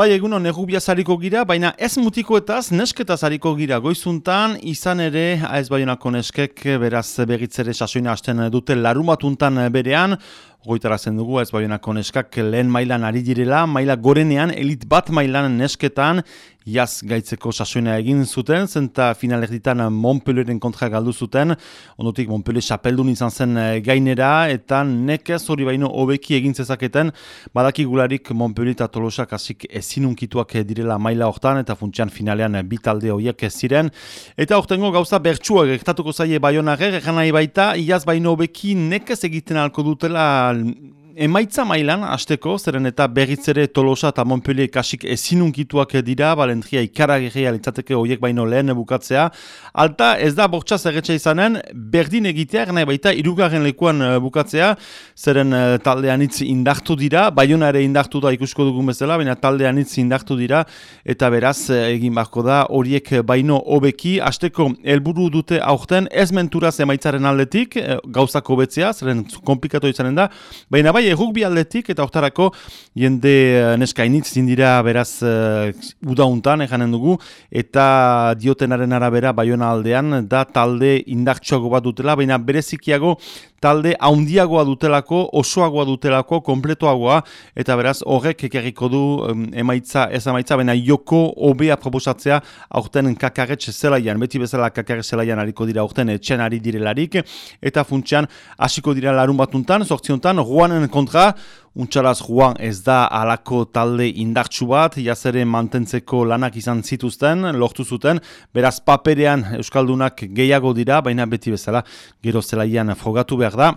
Bai, egun hon, errubia zariko gira, baina ez mutikoetaz, nesketa zariko gira. Goizuntan, izan ere, ez baionako neskek, beraz begitzere sasoina hasten dute larumatuntan berean, goitara zen dugu, ez baionako neskak lehen mailan ari direla, maila gorenean, elit bat mailan nesketan, jaz gaitzeko sasoina egin zuten, zenta finalek ditan Montpellierin kontra galdu zuten, ondotik Montpellier chapeldun izan zen eh, gainera, eta nekez hori baino hobeki egin zezaketen, badaki gularik Montpellier eta Tolosak hasik ezinunkituak direla maila hortan, eta funtsian finalean bitalde horiek ziren, eta hortengo gauza bertsua gertatuko zaie baionager, egan nahi baita, jaz baino hobeki nekez egiten alko dutela al emaitza mailan, asteko, zeren eta berriz ere Tolosa eta Montpellier kasik ezinunkituak dira, balentria ikarageria litzateke horiek baino lehen bukatzea. Alta ez da bortxa zerretxa izanen, berdin egiteak, nahi baita irugarren lekuan eh, bukatzea, zeren uh, taldean itz indartu dira, baiona ere indartu da ikusko dugun bezala, baina taldean itz indartu dira, eta beraz eh, egin barko da horiek baino hobeki, asteko helburu dute aurten, ez menturaz emaitzaren aldetik, gauzako betzea, zeren komplikatu izanen da, baina bai errukbi aldetik eta hortarako jende uh, neskainitz zindira beraz uh, udauntan eganen dugu. Eta diotenaren arabera baiona aldean da talde indartsuago bat dutela, baina berezikiago talde haundiagoa dutelako, osoagoa dutelako, kompletoagoa, eta beraz horrek ekerriko du emaitza, ez emaitza, baina joko obea proposatzea aurten kakarretx zelaian, beti bezala kakarretx zelaian hariko dira aurten etxen ari direlarik, eta funtsian hasiko dira larun batuntan, sortziontan, ruanen kontra, Untxalaz Juan ez da alako talde indartsu bat, jazere mantentzeko lanak izan zituzten, lortu zuten, beraz paperean Euskaldunak gehiago dira, baina beti bezala gero zelaian frogatu behar da.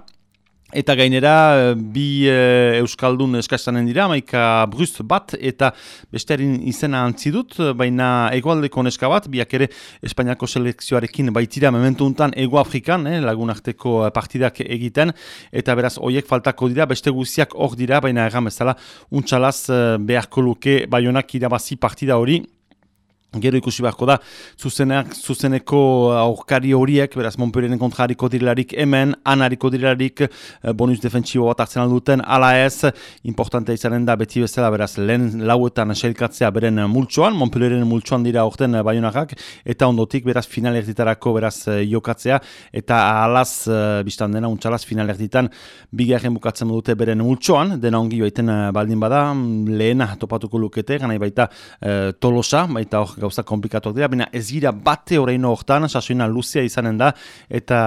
Eta gainera, eh, bi e, Euskaldun eskastanen dira, maika brust bat, eta bestearin izena antzidut, baina egoaldeko neska bat, biak ere Espainiako selekzioarekin baitira mementu untan Ego Afrikan, eh, lagunarteko partidak egiten, eta beraz, hoiek faltako dira, beste guziak hor dira, baina erran bezala, untxalaz eh, beharko luke baionak irabazi partida hori, Gero ikusi beharko da, zuzenak, zuzeneko aurkari horiek, beraz, Montpellierin kontra hariko direlarik hemen, han hariko direlarik eh, bonus defentsibo bat hartzen alduten, ala ez, importante izanen da beti bezala, beraz, lehen lauetan selkatzea beren multsoan, Montpellierin multsoan dira orten baionakak, eta ondotik, beraz, final erditarako, beraz, eh, jokatzea, eta alaz, eh, biztan dena, untxalaz, final erditan, bigarren bukatzen dute beren multsoan, dena ongi baiten baldin bada, lehena topatuko lukete, gana baita tolosa, baita gauza komplikatuak dira, baina ez gira bate horreino hortan, sasoina luzia izanen da, eta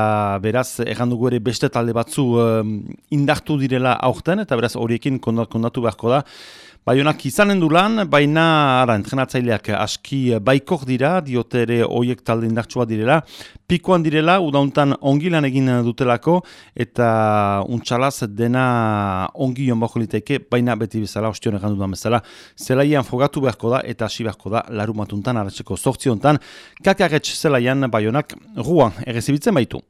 beraz, errandugu ere beste talde batzu um, indartu direla aurten, eta beraz horiekin kondatu beharko da, Baionak izanen du lan, baina ara, entrenatzaileak aski baikok dira, diote ere oiek talde indartsua direla, pikoan direla, udauntan ongi lan egin dutelako, eta untxalaz dena ongi joan bako liteke, baina beti bezala, ostion egan dudan bezala, zelaian fogatu beharko da, eta hasi beharko da, larumatuntan, aratzeko sortziontan, kakarretx zelaian baionak ruan, errezibitzen baitu.